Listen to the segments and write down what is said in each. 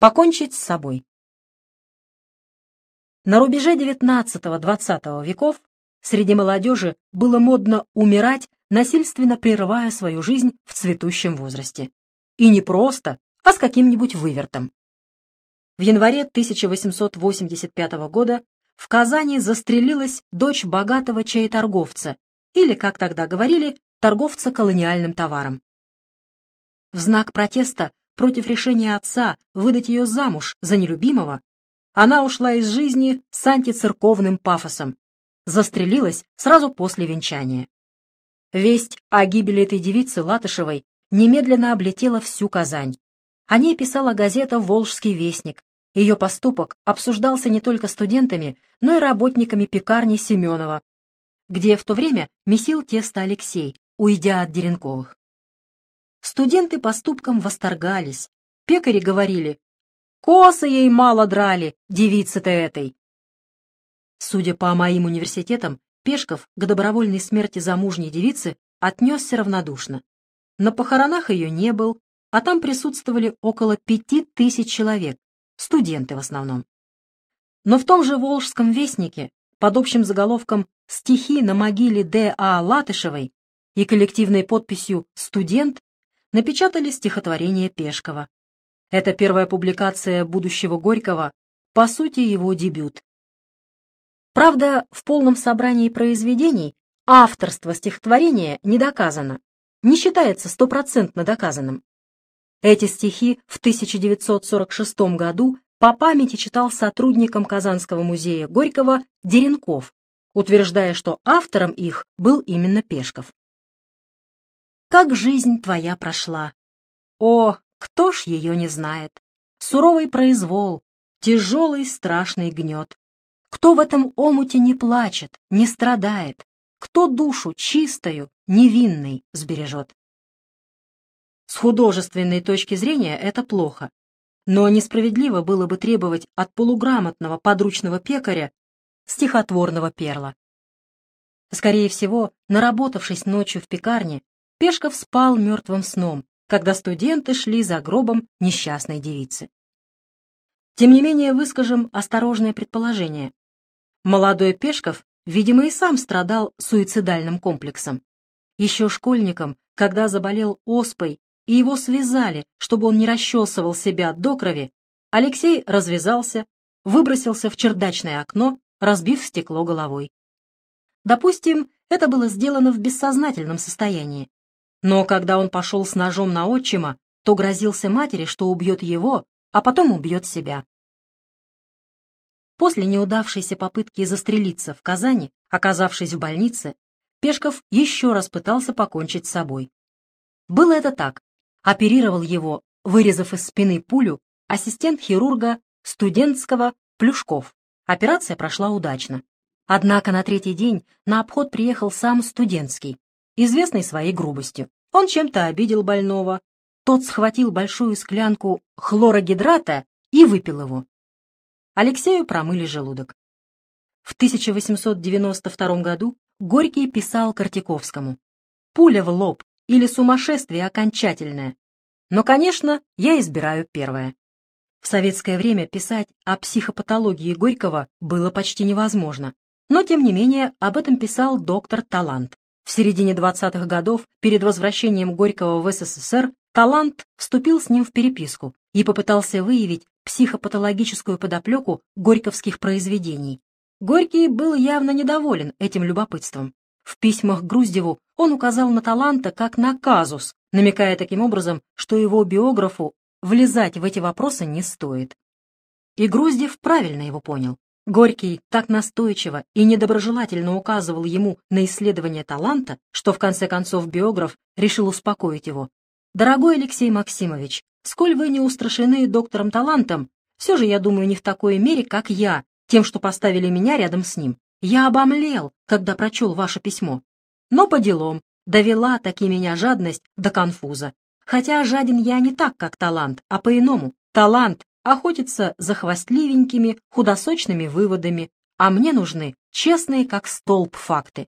Покончить с собой. На рубеже XIX-XX веков среди молодежи было модно умирать, насильственно прерывая свою жизнь в цветущем возрасте. И не просто, а с каким-нибудь вывертом. В январе 1885 года в Казани застрелилась дочь богатого чаеторговца, или, как тогда говорили, торговца колониальным товаром. В знак протеста против решения отца выдать ее замуж за нелюбимого, она ушла из жизни с антицерковным пафосом, застрелилась сразу после венчания. Весть о гибели этой девицы Латышевой немедленно облетела всю Казань. О ней писала газета «Волжский вестник». Ее поступок обсуждался не только студентами, но и работниками пекарни Семенова, где в то время месил тесто Алексей, уйдя от Деренковых. Студенты поступком восторгались. Пекари говорили, «Косы ей мало драли, девицы-то этой». Судя по моим университетам, Пешков к добровольной смерти замужней девицы отнесся равнодушно. На похоронах ее не был, а там присутствовали около пяти тысяч человек, студенты в основном. Но в том же Волжском вестнике под общим заголовком «Стихи на могиле Д.А. Латышевой» и коллективной подписью «Студент» напечатали стихотворение Пешкова. Это первая публикация будущего Горького, по сути, его дебют. Правда, в полном собрании произведений авторство стихотворения не доказано, не считается стопроцентно доказанным. Эти стихи в 1946 году по памяти читал сотрудникам Казанского музея Горького Деренков, утверждая, что автором их был именно Пешков. Как жизнь твоя прошла? О, кто ж ее не знает? Суровый произвол, тяжелый страшный гнет. Кто в этом омуте не плачет, не страдает? Кто душу чистою, невинной сбережет? С художественной точки зрения это плохо, но несправедливо было бы требовать от полуграмотного подручного пекаря стихотворного перла. Скорее всего, наработавшись ночью в пекарне, Пешков спал мертвым сном, когда студенты шли за гробом несчастной девицы. Тем не менее, выскажем осторожное предположение. Молодой Пешков, видимо, и сам страдал суицидальным комплексом. Еще школьником, когда заболел оспой, и его связали, чтобы он не расчесывал себя до крови, Алексей развязался, выбросился в чердачное окно, разбив стекло головой. Допустим, это было сделано в бессознательном состоянии. Но когда он пошел с ножом на отчима, то грозился матери, что убьет его, а потом убьет себя. После неудавшейся попытки застрелиться в Казани, оказавшись в больнице, Пешков еще раз пытался покончить с собой. Было это так. Оперировал его, вырезав из спины пулю, ассистент хирурга студентского Плюшков. Операция прошла удачно. Однако на третий день на обход приехал сам студентский, известный своей грубостью. Он чем-то обидел больного. Тот схватил большую склянку хлорогидрата и выпил его. Алексею промыли желудок. В 1892 году Горький писал Картяковскому «Пуля в лоб или сумасшествие окончательное». Но, конечно, я избираю первое. В советское время писать о психопатологии Горького было почти невозможно, но, тем не менее, об этом писал доктор Талант. В середине 20-х годов, перед возвращением Горького в СССР, Талант вступил с ним в переписку и попытался выявить психопатологическую подоплеку горьковских произведений. Горький был явно недоволен этим любопытством. В письмах Груздеву он указал на Таланта как на казус, намекая таким образом, что его биографу влезать в эти вопросы не стоит. И Груздев правильно его понял. Горький так настойчиво и недоброжелательно указывал ему на исследование таланта, что в конце концов биограф решил успокоить его. «Дорогой Алексей Максимович, сколь вы не устрашены доктором талантом, все же, я думаю, не в такой мере, как я, тем, что поставили меня рядом с ним. Я обомлел, когда прочел ваше письмо. Но по делам довела таки меня жадность до конфуза. Хотя жаден я не так, как талант, а по-иному. Талант охотится за хвастливенькими, худосочными выводами, а мне нужны честные, как столб, факты.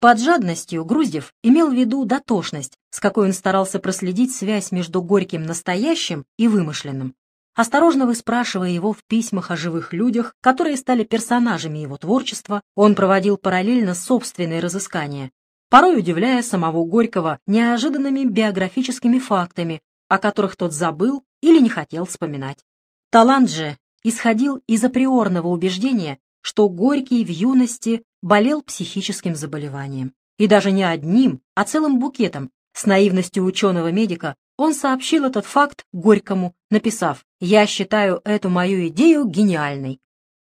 Под жадностью Груздев имел в виду дотошность, с какой он старался проследить связь между горьким настоящим и вымышленным. Осторожно выспрашивая его в письмах о живых людях, которые стали персонажами его творчества, он проводил параллельно собственные разыскания, порой удивляя самого Горького неожиданными биографическими фактами, о которых тот забыл или не хотел вспоминать. Талант же исходил из априорного убеждения, что Горький в юности болел психическим заболеванием. И даже не одним, а целым букетом. С наивностью ученого-медика он сообщил этот факт Горькому, написав «Я считаю эту мою идею гениальной».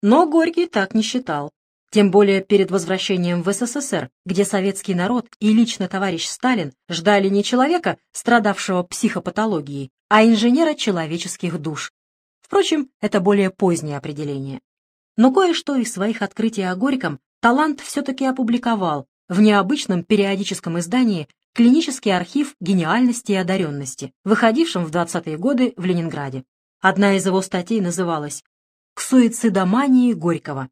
Но Горький так не считал. Тем более перед возвращением в СССР, где советский народ и лично товарищ Сталин ждали не человека, страдавшего психопатологией, а инженера человеческих душ. Впрочем, это более позднее определение. Но кое-что из своих открытий о Горьком талант все-таки опубликовал в необычном периодическом издании «Клинический архив гениальности и одаренности», выходившем в 20-е годы в Ленинграде. Одна из его статей называлась «К суицидомании Горького».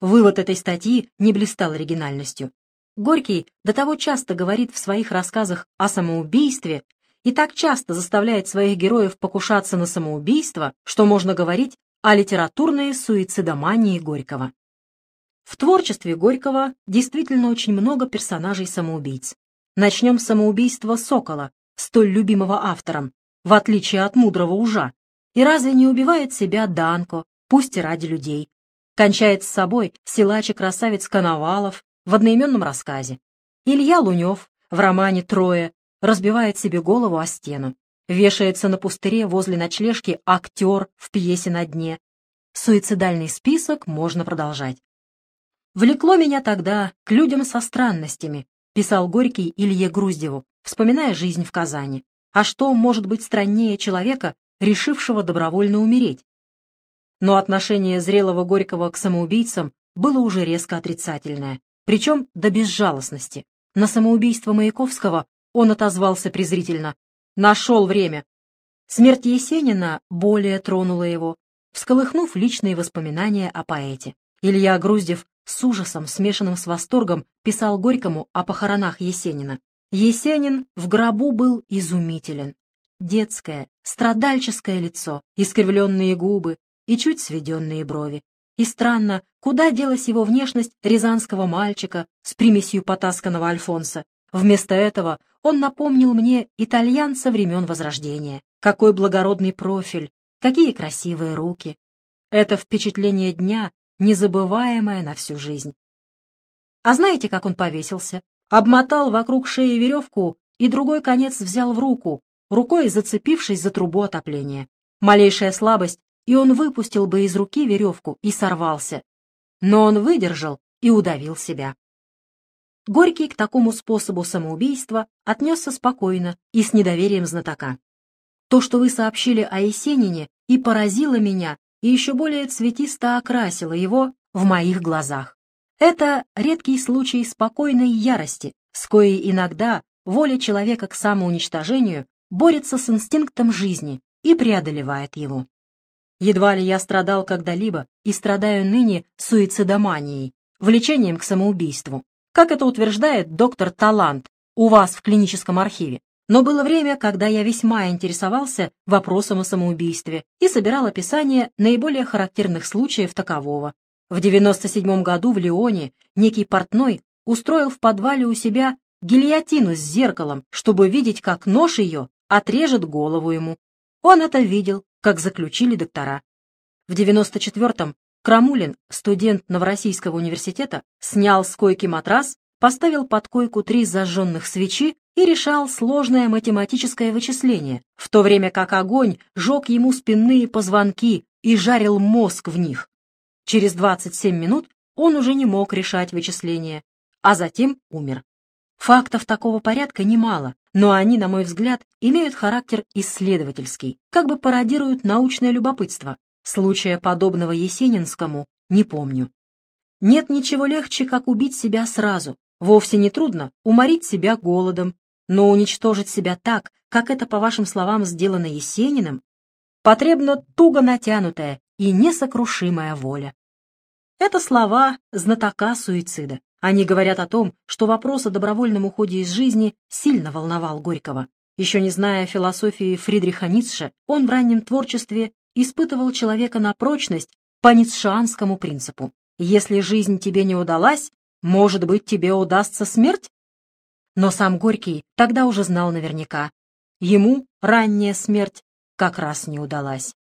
Вывод этой статьи не блистал оригинальностью. Горький до того часто говорит в своих рассказах о самоубийстве и так часто заставляет своих героев покушаться на самоубийство, что можно говорить о литературной суицидомании Горького. В творчестве Горького действительно очень много персонажей-самоубийц. Начнем с самоубийства Сокола, столь любимого автором, в отличие от мудрого ужа. И разве не убивает себя Данко, пусть и ради людей? Кончает с собой силач и красавец Коновалов в одноименном рассказе. Илья Лунев в романе «Трое» разбивает себе голову о стену. Вешается на пустыре возле ночлежки актер в пьесе «На дне». Суицидальный список можно продолжать. «Влекло меня тогда к людям со странностями», писал Горький Илье Груздеву, вспоминая жизнь в Казани. А что может быть страннее человека, решившего добровольно умереть? но отношение зрелого Горького к самоубийцам было уже резко отрицательное, причем до безжалостности. На самоубийство Маяковского он отозвался презрительно. «Нашел время». Смерть Есенина более тронула его, всколыхнув личные воспоминания о поэте. Илья Груздев с ужасом, смешанным с восторгом, писал Горькому о похоронах Есенина. Есенин в гробу был изумителен. Детское, страдальческое лицо, искривленные губы, и чуть сведенные брови. И странно, куда делась его внешность рязанского мальчика с примесью потасканного Альфонса. Вместо этого он напомнил мне итальянца времен Возрождения. Какой благородный профиль, какие красивые руки. Это впечатление дня, незабываемое на всю жизнь. А знаете, как он повесился? Обмотал вокруг шеи веревку и другой конец взял в руку, рукой зацепившись за трубу отопления. Малейшая слабость, и он выпустил бы из руки веревку и сорвался. Но он выдержал и удавил себя. Горький к такому способу самоубийства отнесся спокойно и с недоверием знатока. То, что вы сообщили о Есенине, и поразило меня, и еще более цветисто окрасило его в моих глазах. Это редкий случай спокойной ярости, с коей иногда воля человека к самоуничтожению борется с инстинктом жизни и преодолевает его. Едва ли я страдал когда-либо и страдаю ныне суицидоманией, влечением к самоубийству, как это утверждает доктор Талант у вас в клиническом архиве. Но было время, когда я весьма интересовался вопросом о самоубийстве и собирал описание наиболее характерных случаев такового. В 97 году в Лионе некий портной устроил в подвале у себя гильотину с зеркалом, чтобы видеть, как нож ее отрежет голову ему. Он это видел как заключили доктора. В 94-м Крамулин, студент Новороссийского университета, снял с койки матрас, поставил под койку три зажженных свечи и решал сложное математическое вычисление, в то время как огонь жег ему спинные позвонки и жарил мозг в них. Через 27 минут он уже не мог решать вычисления, а затем умер. Фактов такого порядка немало, но они, на мой взгляд, имеют характер исследовательский, как бы пародируют научное любопытство. Случая подобного Есенинскому не помню. Нет ничего легче, как убить себя сразу. Вовсе не трудно уморить себя голодом, но уничтожить себя так, как это, по вашим словам, сделано Есениным, потребна туго натянутая и несокрушимая воля. Это слова знатока суицида. Они говорят о том, что вопрос о добровольном уходе из жизни сильно волновал Горького. Еще не зная философии Фридриха Ницше, он в раннем творчестве испытывал человека на прочность по ницшеанскому принципу. Если жизнь тебе не удалась, может быть, тебе удастся смерть? Но сам Горький тогда уже знал наверняка. Ему ранняя смерть как раз не удалась.